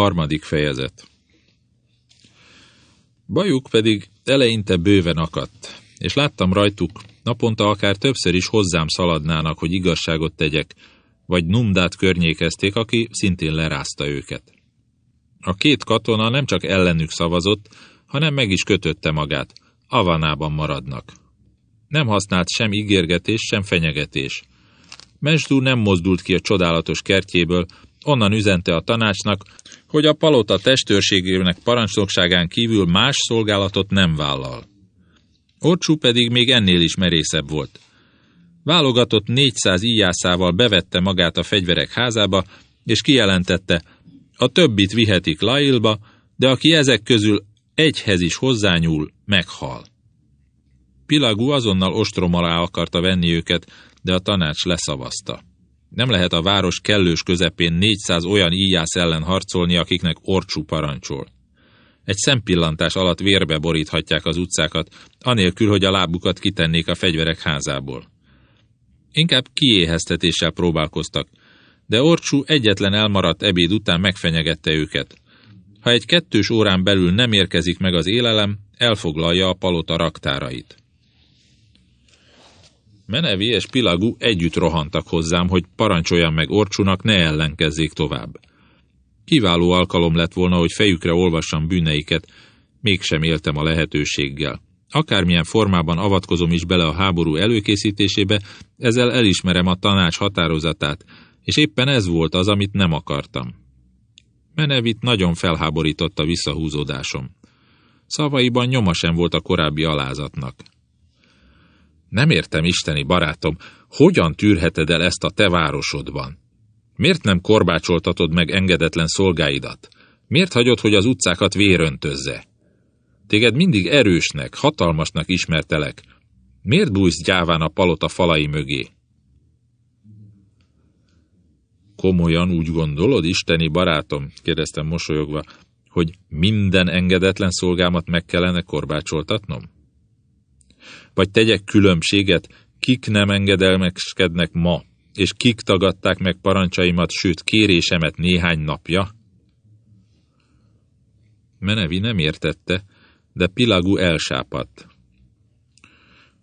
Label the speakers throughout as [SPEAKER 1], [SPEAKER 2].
[SPEAKER 1] Harmadik fejezet Bajuk pedig eleinte bőven akadt, és láttam rajtuk, naponta akár többször is hozzám szaladnának, hogy igazságot tegyek, vagy Numdát környékezték, aki szintén lerázta őket. A két katona nem csak ellenük szavazott, hanem meg is kötötte magát, avanában maradnak. Nem használt sem ígérgetés, sem fenyegetés. Mesdú nem mozdult ki a csodálatos kertjéből, onnan üzente a tanácsnak, hogy a palota testőrségének parancsnokságán kívül más szolgálatot nem vállal. Orcsú pedig még ennél is merészebb volt. Válogatott 400 íjászával bevette magát a fegyverek házába, és kijelentette, a többit vihetik Lailba, de aki ezek közül egyhez is hozzányúl, meghal. Pilagú azonnal ostrom alá akarta venni őket, de a tanács leszavazta. Nem lehet a város kellős közepén 400 olyan íjász ellen harcolni, akiknek orcsú parancsol. Egy szempillantás alatt vérbe boríthatják az utcákat, anélkül, hogy a lábukat kitennék a fegyverek házából. Inkább kiéheztetéssel próbálkoztak, de Orcsú egyetlen elmaradt ebéd után megfenyegette őket. Ha egy kettős órán belül nem érkezik meg az élelem, elfoglalja a palota raktárait. Menevi és Pilagú együtt rohantak hozzám, hogy parancsoljam meg Orcsúnak, ne ellenkezzék tovább. Kiváló alkalom lett volna, hogy fejükre olvassam bűneiket, mégsem éltem a lehetőséggel. Akármilyen formában avatkozom is bele a háború előkészítésébe, ezzel elismerem a tanács határozatát, és éppen ez volt az, amit nem akartam. Menevit nagyon felháborította visszahúzódásom. Szavaiban nyoma sem volt a korábbi alázatnak. Nem értem, isteni barátom, hogyan tűrheted el ezt a te városodban? Miért nem korbácsoltatod meg engedetlen szolgáidat? Miért hagyod, hogy az utcákat véröntözze? Téged mindig erősnek, hatalmasnak ismertelek. Miért bújsz gyáván a palota falai mögé? Komolyan úgy gondolod, isteni barátom, kérdeztem mosolyogva, hogy minden engedetlen szolgámat meg kellene korbácsoltatnom? Vagy tegyek különbséget, kik nem engedelmeskednek ma, és kik tagadták meg parancsaimat, sőt kérésemet néhány napja? Menevi nem értette, de Pilagú elsápadt.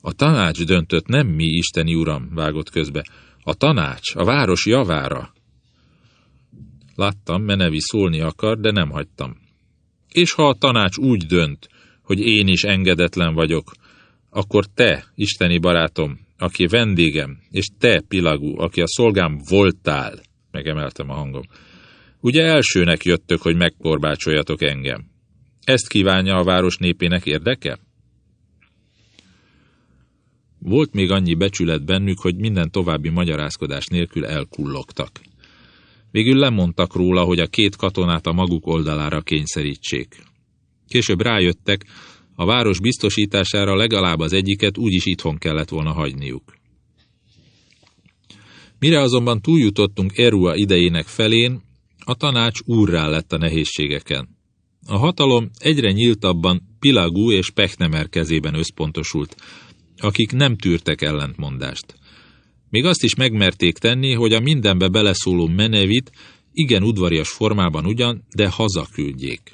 [SPEAKER 1] A tanács döntött, nem mi, isteni uram, vágott közbe. A tanács, a város javára. Láttam, Menevi szólni akar, de nem hagytam. És ha a tanács úgy dönt, hogy én is engedetlen vagyok, akkor te, isteni barátom, aki vendégem, és te, Pilagú, aki a szolgám voltál, megemeltem a hangom, ugye elsőnek jöttök, hogy megkorbácsoljatok engem. Ezt kívánja a város népének érdeke? Volt még annyi becsület bennük, hogy minden további magyarázkodás nélkül elkullogtak. Végül lemondtak róla, hogy a két katonát a maguk oldalára kényszerítsék. Később rájöttek, a város biztosítására legalább az egyiket úgyis itthon kellett volna hagyniuk. Mire azonban túljutottunk Erua idejének felén, a tanács úrrá lett a nehézségeken. A hatalom egyre nyíltabban Pilagú és Pechnemer kezében összpontosult, akik nem tűrtek ellentmondást. Még azt is megmerték tenni, hogy a mindenbe beleszóló Menevit igen udvarias formában ugyan, de hazaküldjék.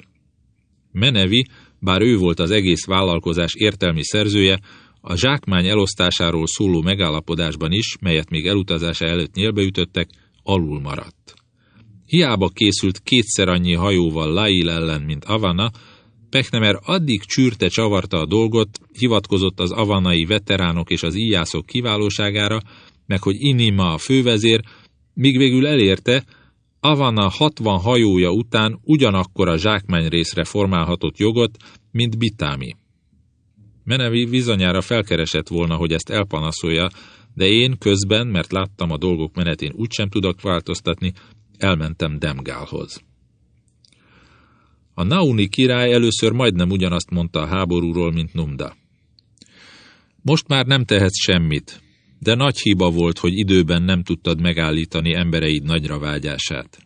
[SPEAKER 1] Menevi, bár ő volt az egész vállalkozás értelmi szerzője, a zsákmány elosztásáról szóló megállapodásban is, melyet még elutazása előtt nyélbeütöttek, alul maradt. Hiába készült kétszer annyi hajóval Lail ellen, mint Avana, Pechnemer addig csűrte csavarta a dolgot, hivatkozott az avanai veteránok és az íjászok kiválóságára, meg hogy Inima a fővezér, míg végül elérte, Avana 60 hajója után ugyanakkor a zsákmány részre formálhatott jogot, mint Bitámi. Menevi bizonyára felkeresett volna, hogy ezt elpanaszolja, de én közben, mert láttam a dolgok menetén úgysem tudok változtatni, elmentem Demgálhoz. A Nauni király először majdnem ugyanazt mondta a háborúról, mint Numda. Most már nem tehetsz semmit, de nagy hiba volt, hogy időben nem tudtad megállítani embereid nagyra vágyását.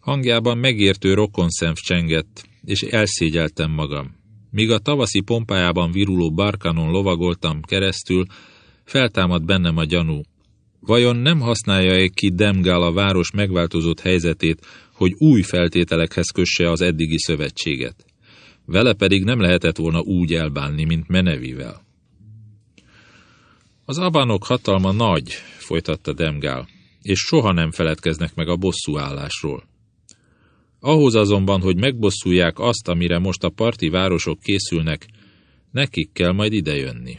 [SPEAKER 1] Hangjában megértő rokonszenv csengett, és elszégyeltem magam. Míg a tavaszi pompájában viruló barkanon lovagoltam keresztül, feltámad bennem a gyanú. Vajon nem használja-e ki Demgál a város megváltozott helyzetét, hogy új feltételekhez kösse az eddigi szövetséget? Vele pedig nem lehetett volna úgy elbánni, mint Menevivel. Az abánok hatalma nagy, folytatta Demgál, és soha nem feledkeznek meg a bosszúállásról. Ahhoz azonban, hogy megbosszulják azt, amire most a parti városok készülnek, nekik kell majd idejönni.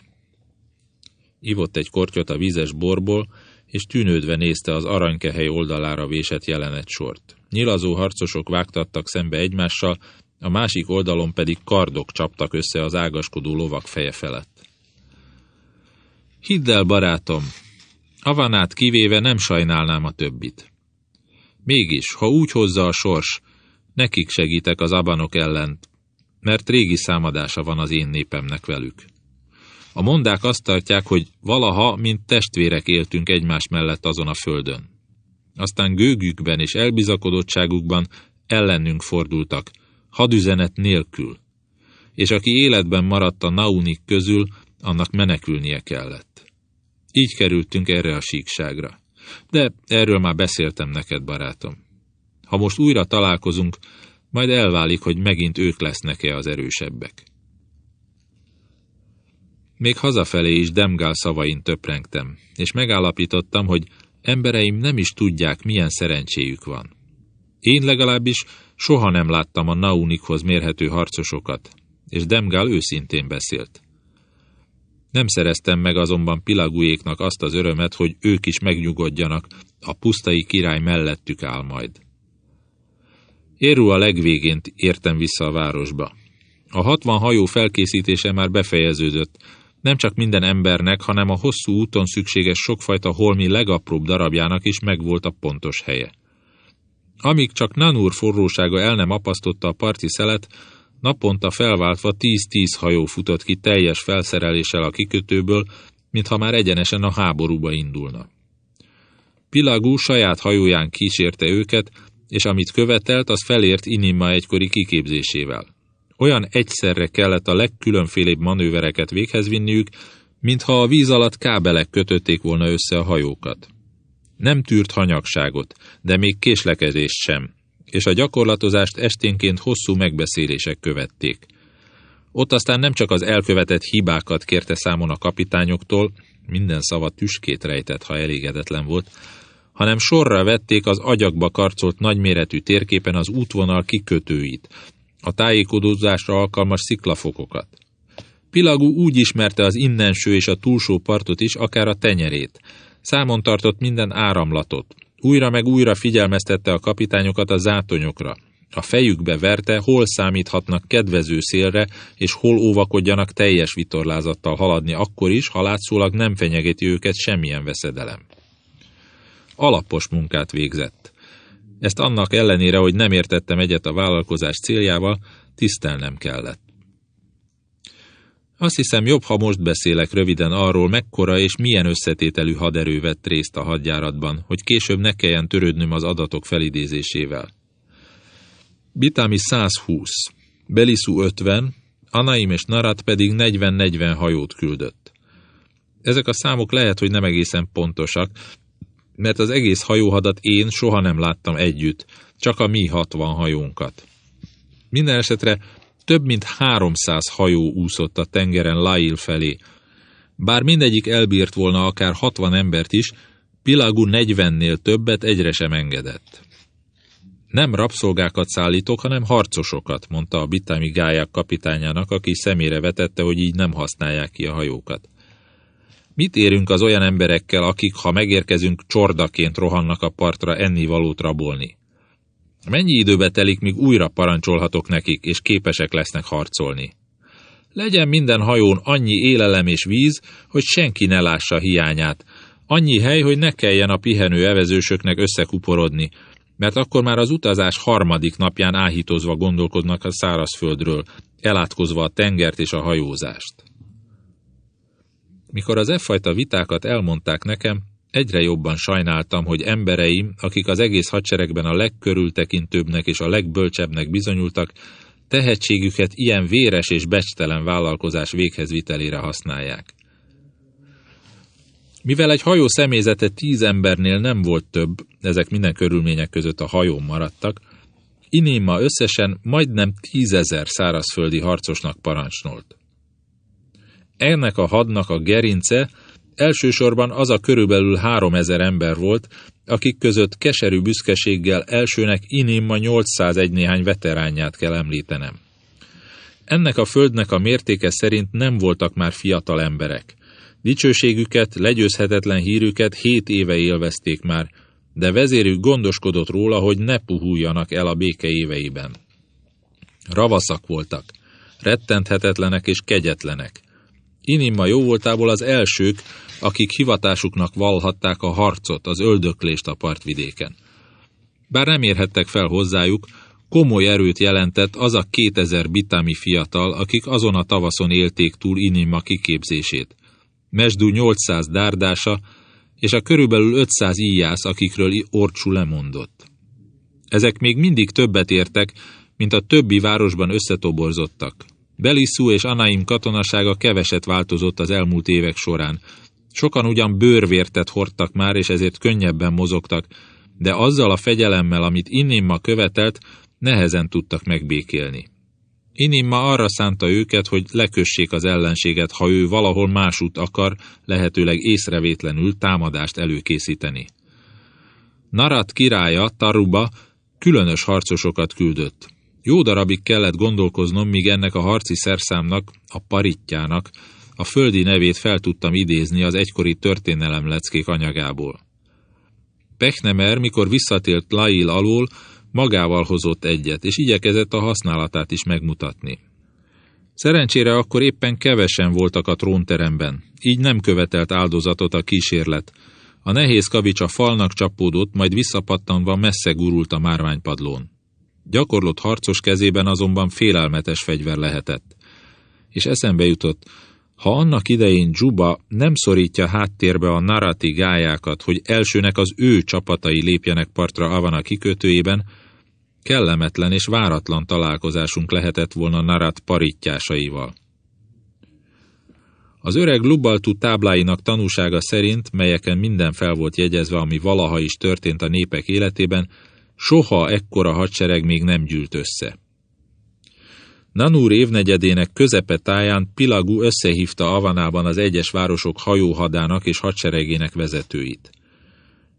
[SPEAKER 1] Ivott egy kortyot a vízes borból, és tűnődve nézte az aranykehely oldalára vésett jelenet sort. Nyilazó harcosok vágtattak szembe egymással, a másik oldalon pedig kardok csaptak össze az ágaskodó lovak feje felett. Hidd el, barátom, Avanát kivéve nem sajnálnám a többit. Mégis, ha úgy hozza a sors, nekik segítek az abanok ellen, mert régi számadása van az én népemnek velük. A mondák azt tartják, hogy valaha, mint testvérek éltünk egymás mellett azon a földön. Aztán gőgükben és elbizakodottságukban ellenünk fordultak, hadüzenet nélkül, és aki életben maradt a naunik közül, annak menekülnie kellett. Így kerültünk erre a síkságra. De erről már beszéltem neked, barátom. Ha most újra találkozunk, majd elválik, hogy megint ők lesznek-e az erősebbek. Még hazafelé is Demgál szavain töprengtem, és megállapítottam, hogy embereim nem is tudják, milyen szerencséjük van. Én legalábbis soha nem láttam a Naunikhoz mérhető harcosokat, és Demgál őszintén beszélt. Nem szereztem meg azonban Pilagujéknak azt az örömet, hogy ők is megnyugodjanak, a pusztai király mellettük áll majd. Érú a legvégén értem vissza a városba. A hatvan hajó felkészítése már befejeződött, nem csak minden embernek, hanem a hosszú úton szükséges sokfajta holmi legapróbb darabjának is megvolt a pontos helye. Amíg csak Nanur forrósága el nem apasztotta a parti szelet, naponta felváltva 10-10 hajó futott ki teljes felszereléssel a kikötőből, mintha már egyenesen a háborúba indulna. Pilagú saját hajóján kísérte őket, és amit követelt, az felért Inima egykori kiképzésével. Olyan egyszerre kellett a legkülönfélébb manővereket véghez vinniük, mintha a víz alatt kábelek kötötték volna össze a hajókat. Nem tűrt hanyagságot, de még késlekedést sem, és a gyakorlatozást esténként hosszú megbeszélések követték. Ott aztán nem csak az elkövetett hibákat kérte számon a kapitányoktól, minden szava tüskét rejtett, ha elégedetlen volt, hanem sorra vették az agyakba karcolt nagyméretű térképen az útvonal kikötőit, a tájékozódásra alkalmas sziklafokokat. Pilagú úgy ismerte az innenső és a túlsó partot is, akár a tenyerét. Számon tartott minden áramlatot. Újra meg újra figyelmeztette a kapitányokat a zátonyokra. A fejükbe verte, hol számíthatnak kedvező szélre, és hol óvakodjanak teljes vitorlázattal haladni akkor is, ha látszólag nem fenyegeti őket semmilyen veszedelem. Alapos munkát végzett. Ezt annak ellenére, hogy nem értettem egyet a vállalkozás céljával, tisztelnem kellett. Azt hiszem jobb, ha most beszélek röviden arról, mekkora és milyen összetételű haderő vett részt a hadjáratban, hogy később ne kelljen törődnöm az adatok felidézésével. Bitámi 120, Belisú 50, Anaim és Narat pedig 40-40 hajót küldött. Ezek a számok lehet, hogy nem egészen pontosak, mert az egész hajóhadat én soha nem láttam együtt, csak a mi hatvan hajónkat. Minden esetre több mint 300 hajó úszott a tengeren Lail felé. Bár mindegyik elbírt volna akár 60 embert is, Pilagu 40-nél többet egyre sem engedett. Nem rabszolgákat szállítok, hanem harcosokat, mondta a bitámi gályák kapitányának, aki szemére vetette, hogy így nem használják ki a hajókat. Mit érünk az olyan emberekkel, akik, ha megérkezünk, csordaként rohannak a partra ennivalót rabolni? Mennyi időbe telik, míg újra parancsolhatok nekik, és képesek lesznek harcolni? Legyen minden hajón annyi élelem és víz, hogy senki ne lássa hiányát. Annyi hely, hogy ne kelljen a pihenő evezősöknek összekuporodni, mert akkor már az utazás harmadik napján áhítozva gondolkodnak a szárazföldről, elátkozva a tengert és a hajózást. Mikor az e fajta vitákat elmondták nekem, egyre jobban sajnáltam, hogy embereim, akik az egész hadseregben a legkörültekintőbbnek és a legbölcsebbnek bizonyultak, tehetségüket ilyen véres és becstelen vállalkozás véghezvitelére használják. Mivel egy hajó személyzete tíz embernél nem volt több, ezek minden körülmények között a hajón maradtak, Inima összesen majdnem tízezer szárazföldi harcosnak parancsnolt. Ennek a hadnak a gerince elsősorban az a körülbelül három ezer ember volt, akik között keserű büszkeséggel elsőnek Inima 801 néhány veteránját kell említenem. Ennek a földnek a mértéke szerint nem voltak már fiatal emberek. Dicsőségüket, legyőzhetetlen hírüket hét éve élvezték már, de vezérük gondoskodott róla, hogy ne puhuljanak el a béke éveiben. Ravaszak voltak, rettenthetetlenek és kegyetlenek. Inimma jó voltából az elsők, akik hivatásuknak valhatták a harcot, az öldöklést a partvidéken. Bár nem érhettek fel hozzájuk, komoly erőt jelentett az a 2000 bitámi fiatal, akik azon a tavaszon élték túl Inimma kiképzését. Mesdú 800 dárdása, és a körülbelül 500 íjász, akikről Orcsú lemondott. Ezek még mindig többet értek, mint a többi városban összetoborzottak. Belisszú és Anaim katonasága keveset változott az elmúlt évek során. Sokan ugyan bőrvértet hordtak már, és ezért könnyebben mozogtak, de azzal a fegyelemmel, amit Innimma követelt, nehezen tudtak megbékélni. Inimma arra szánta őket, hogy lekössék az ellenséget, ha ő valahol másút akar, lehetőleg észrevétlenül támadást előkészíteni. Narat királya, Taruba, különös harcosokat küldött. Jó darabig kellett gondolkoznom, míg ennek a harci szerszámnak, a paritjának, a földi nevét fel tudtam idézni az egykori történelemleckék anyagából. Pechnemer, mikor visszatért Lail alól, magával hozott egyet, és igyekezett a használatát is megmutatni. Szerencsére akkor éppen kevesen voltak a trónteremben, így nem követelt áldozatot a kísérlet. A nehéz kavics a falnak csapódott, majd visszapattanva messze gurult a márványpadlón. Gyakorlott harcos kezében azonban félelmetes fegyver lehetett. És eszembe jutott, ha annak idején Juba nem szorítja háttérbe a narati gályákat, hogy elsőnek az ő csapatai lépjenek partra Avana kikötőjében, kellemetlen és váratlan találkozásunk lehetett volna Narat parittyásaival. Az öreg Lubaltú tábláinak tanúsága szerint, melyeken minden fel volt jegyezve, ami valaha is történt a népek életében, soha ekkora hadsereg még nem gyűlt össze. Nanúr évnegyedének közepe táján Pilagú összehívta Avanában az egyes városok hajóhadának és hadseregének vezetőit.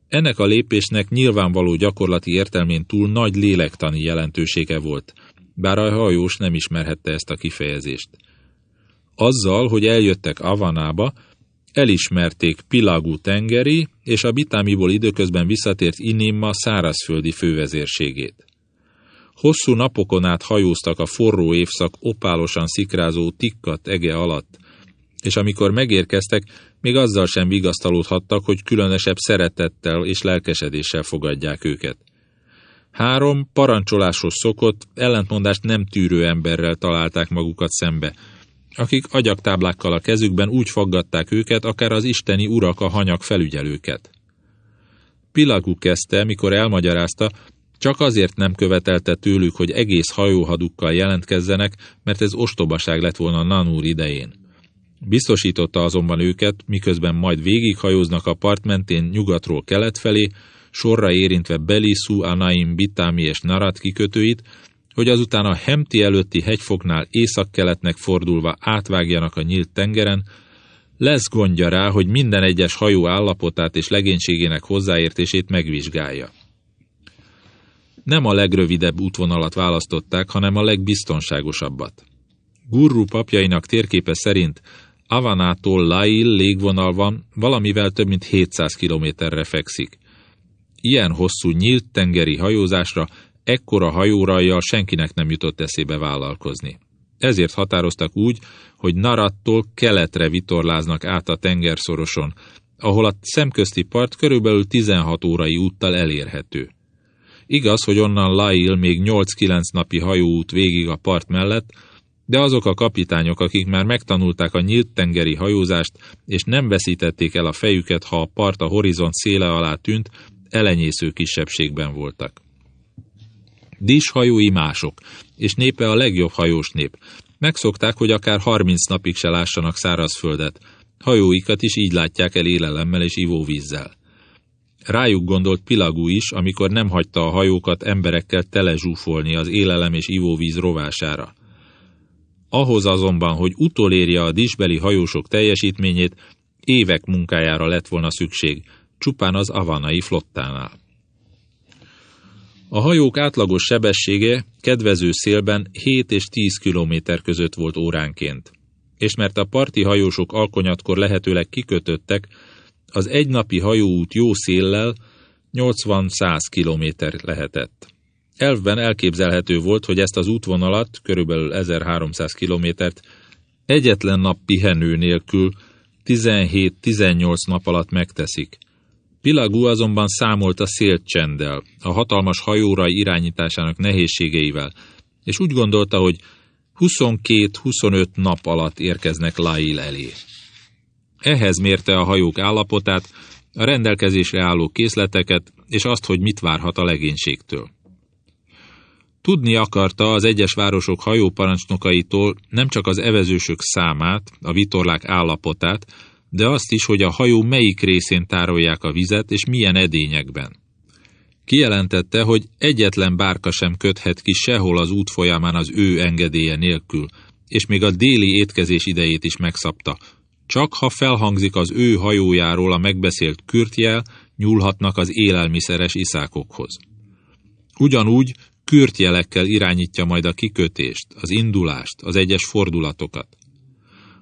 [SPEAKER 1] Ennek a lépésnek nyilvánvaló gyakorlati értelmén túl nagy lélektani jelentősége volt, bár a hajós nem ismerhette ezt a kifejezést. Azzal, hogy eljöttek Avanába, elismerték Pilagú tengeri és a Bitámiból időközben visszatért Inimma szárazföldi fővezérségét. Hosszú napokon át hajóztak a forró évszak opálosan szikrázó tikkat ege alatt, és amikor megérkeztek, még azzal sem vigasztalódhattak, hogy különösebb szeretettel és lelkesedéssel fogadják őket. Három parancsoláshoz szokott, ellentmondást nem tűrő emberrel találták magukat szembe, akik agyaktáblákkal a kezükben úgy faggatták őket, akár az isteni urak a hanyag felügyelőket. Pilagú kezdte, mikor elmagyarázta, csak azért nem követelte tőlük, hogy egész hajóhadukkal jelentkezzenek, mert ez ostobaság lett volna Nanúr idején. Biztosította azonban őket, miközben majd végighajóznak a part mentén nyugatról kelet felé, sorra érintve Belisú, Anaim, Bitámi és Narat kikötőit, hogy azután a Hemti előtti hegyfoknál északkeletnek fordulva átvágjanak a nyílt tengeren, lesz gondja rá, hogy minden egyes hajó állapotát és legénységének hozzáértését megvizsgálja. Nem a legrövidebb útvonalat választották, hanem a legbiztonságosabbat. Gurru papjainak térképe szerint Avanától Lail légvonal van, valamivel több mint 700 kilométerre fekszik. Ilyen hosszú nyílt tengeri hajózásra ekkora hajórajjal senkinek nem jutott eszébe vállalkozni. Ezért határoztak úgy, hogy Narattól keletre vitorláznak át a tengerszoroson, ahol a szemközti part körülbelül 16 órai úttal elérhető. Igaz, hogy onnan Lail még 8-9 napi hajóút végig a part mellett, de azok a kapitányok, akik már megtanulták a nyílt tengeri hajózást, és nem veszítették el a fejüket, ha a part a horizont széle alá tűnt, elenyésző kisebbségben voltak. Dis hajói mások, és népe a legjobb hajós nép. Megszokták, hogy akár harminc napig se lássanak szárazföldet, hajóikat is így látják el élelemmel és ivóvízzel. Rájuk gondolt Pilagú is, amikor nem hagyta a hajókat emberekkel telezsúfolni az élelem és ivóvíz rovására. Ahhoz azonban, hogy utolérje a disbeli hajósok teljesítményét, évek munkájára lett volna szükség, csupán az avanai flottánál. A hajók átlagos sebessége kedvező szélben 7 és 10 km között volt óránként, és mert a parti hajósok alkonyatkor lehetőleg kikötöttek, az egynapi hajóút jó széllel 80-100 km lehetett. Elvben elképzelhető volt, hogy ezt az útvonalat, körülbelül 1300 kilométert, egyetlen nap pihenő nélkül 17-18 nap alatt megteszik. Pilagú azonban számolt a szélcsenddel, a hatalmas hajóra irányításának nehézségeivel, és úgy gondolta, hogy 22-25 nap alatt érkeznek Lail elé. Ehhez mérte a hajók állapotát, a rendelkezésre álló készleteket, és azt, hogy mit várhat a legénységtől. Tudni akarta az egyes városok hajóparancsnokaitól nem csak az evezősök számát, a vitorlák állapotát, de azt is, hogy a hajó melyik részén tárolják a vizet, és milyen edényekben. Kijelentette, hogy egyetlen bárka sem köthet ki sehol az út folyamán az ő engedélye nélkül, és még a déli étkezés idejét is megszabta. Csak ha felhangzik az ő hajójáról a megbeszélt kürtjel, nyúlhatnak az élelmiszeres iszákokhoz. Ugyanúgy kürtjelekkel irányítja majd a kikötést, az indulást, az egyes fordulatokat.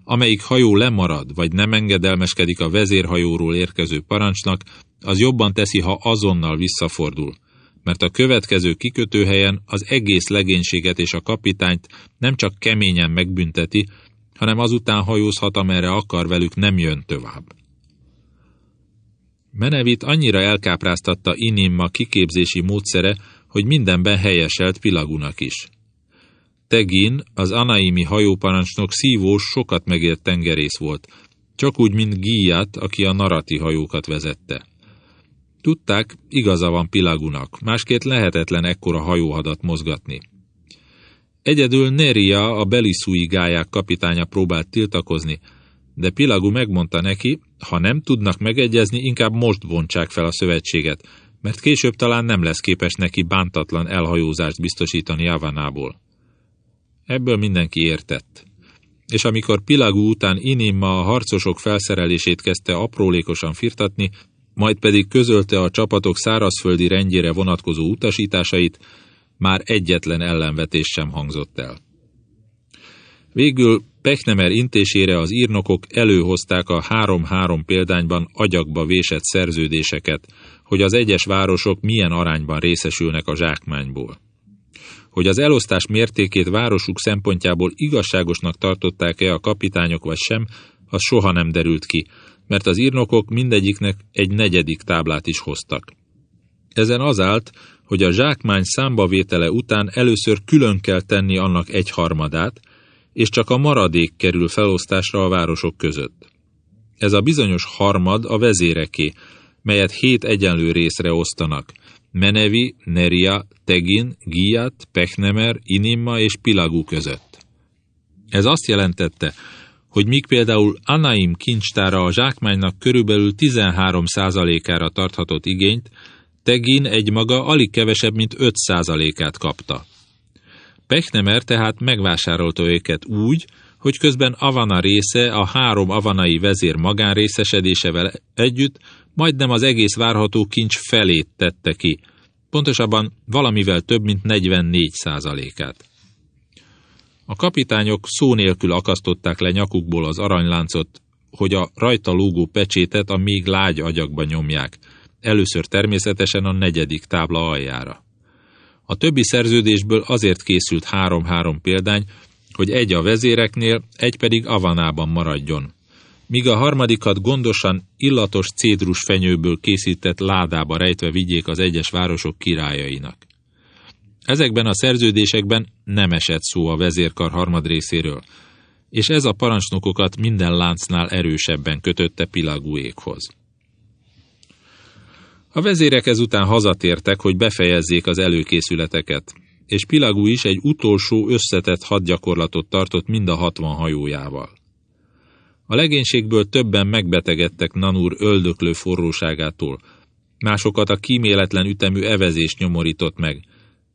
[SPEAKER 1] Amelyik hajó lemarad, vagy nem engedelmeskedik a vezérhajóról érkező parancsnak, az jobban teszi, ha azonnal visszafordul, mert a következő kikötőhelyen az egész legénységet és a kapitányt nem csak keményen megbünteti, hanem azután hajózhat, amerre akar velük, nem jön tovább. Menevit annyira elkápráztatta Inimma kiképzési módszere, hogy mindenben helyeselt Pilagunak is. Tegin, az anaimi hajóparancsnok szívós, sokat megért tengerész volt, csak úgy, mint Gíjat, aki a narati hajókat vezette. Tudták, igaza van Pilagunak, másképp lehetetlen ekkora hajóhadat mozgatni. Egyedül Neria, a beliszúi gályák kapitánya próbált tiltakozni, de Pilagu megmondta neki, ha nem tudnak megegyezni, inkább most bontsák fel a szövetséget, mert később talán nem lesz képes neki bántatlan elhajózást biztosítani Javanából. Ebből mindenki értett. És amikor Pilagú után Inimma a harcosok felszerelését kezdte aprólékosan firtatni, majd pedig közölte a csapatok szárazföldi rendjére vonatkozó utasításait, már egyetlen ellenvetés sem hangzott el. Végül Pechnemer intésére az írnokok előhozták a három-három példányban agyakba vésett szerződéseket, hogy az egyes városok milyen arányban részesülnek a zsákmányból. Hogy az elosztás mértékét városuk szempontjából igazságosnak tartották-e a kapitányok vagy sem, az soha nem derült ki, mert az írnokok mindegyiknek egy negyedik táblát is hoztak. Ezen az állt, hogy a zsákmány számbavétele után először külön kell tenni annak egy harmadát, és csak a maradék kerül felosztásra a városok között. Ez a bizonyos harmad a vezéreké, melyet hét egyenlő részre osztanak. Menevi, Neria, Tegin, Giat, Pechnemer, Inimma és Pilagú között. Ez azt jelentette, hogy míg például Anaim kincstára a zsákmánynak körülbelül 13%-ára tarthatott igényt, Tegin egy maga alig kevesebb, mint 5%-át kapta. Pechnemer tehát megvásárolta őket úgy, hogy közben Avana része a három avanai vezér magánrészesedésevel együtt majdnem az egész várható kincs felét tette ki, pontosabban valamivel több mint 44 százalékát. A kapitányok szó nélkül akasztották le nyakukból az aranyláncot, hogy a rajta lógó pecsétet a még lágy agyakba nyomják, először természetesen a negyedik tábla aljára. A többi szerződésből azért készült három-három példány, hogy egy a vezéreknél, egy pedig Avanában maradjon, míg a harmadikat gondosan illatos cédrus fenyőből készített ládába rejtve vigyék az egyes városok királyainak. Ezekben a szerződésekben nem esett szó a vezérkar harmad részéről, és ez a parancsnokokat minden láncnál erősebben kötötte Pilagúékhoz. A vezérek ezután hazatértek, hogy befejezzék az előkészületeket, és Pilagú is egy utolsó összetett hadgyakorlatot tartott mind a hatvan hajójával. A legénységből többen megbetegedtek Nanúr öldöklő forróságától, másokat a kíméletlen ütemű evezés nyomorított meg,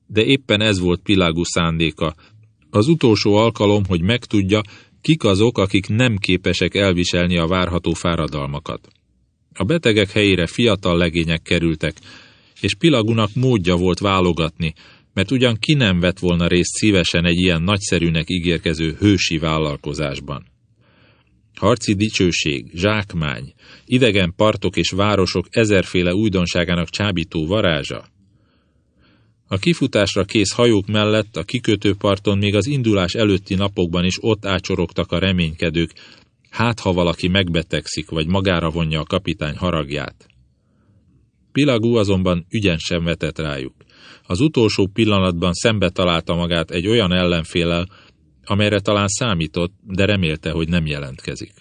[SPEAKER 1] de éppen ez volt Pilágu szándéka, az utolsó alkalom, hogy megtudja, kik azok, akik nem képesek elviselni a várható fáradalmakat. A betegek helyére fiatal legények kerültek, és Pilagunak módja volt válogatni, mert ugyan ki nem vett volna részt szívesen egy ilyen nagyszerűnek ígérkező hősi vállalkozásban. Harci dicsőség, zsákmány, idegen partok és városok ezerféle újdonságának csábító varázsa. A kifutásra kész hajók mellett a kikötőparton még az indulás előtti napokban is ott ácsorogtak a reménykedők, hát ha valaki megbetegszik, vagy magára vonja a kapitány haragját. Pilagú azonban ügyen sem vetett rájuk. Az utolsó pillanatban szembe találta magát egy olyan ellenfélel, amelyre talán számított, de remélte, hogy nem jelentkezik.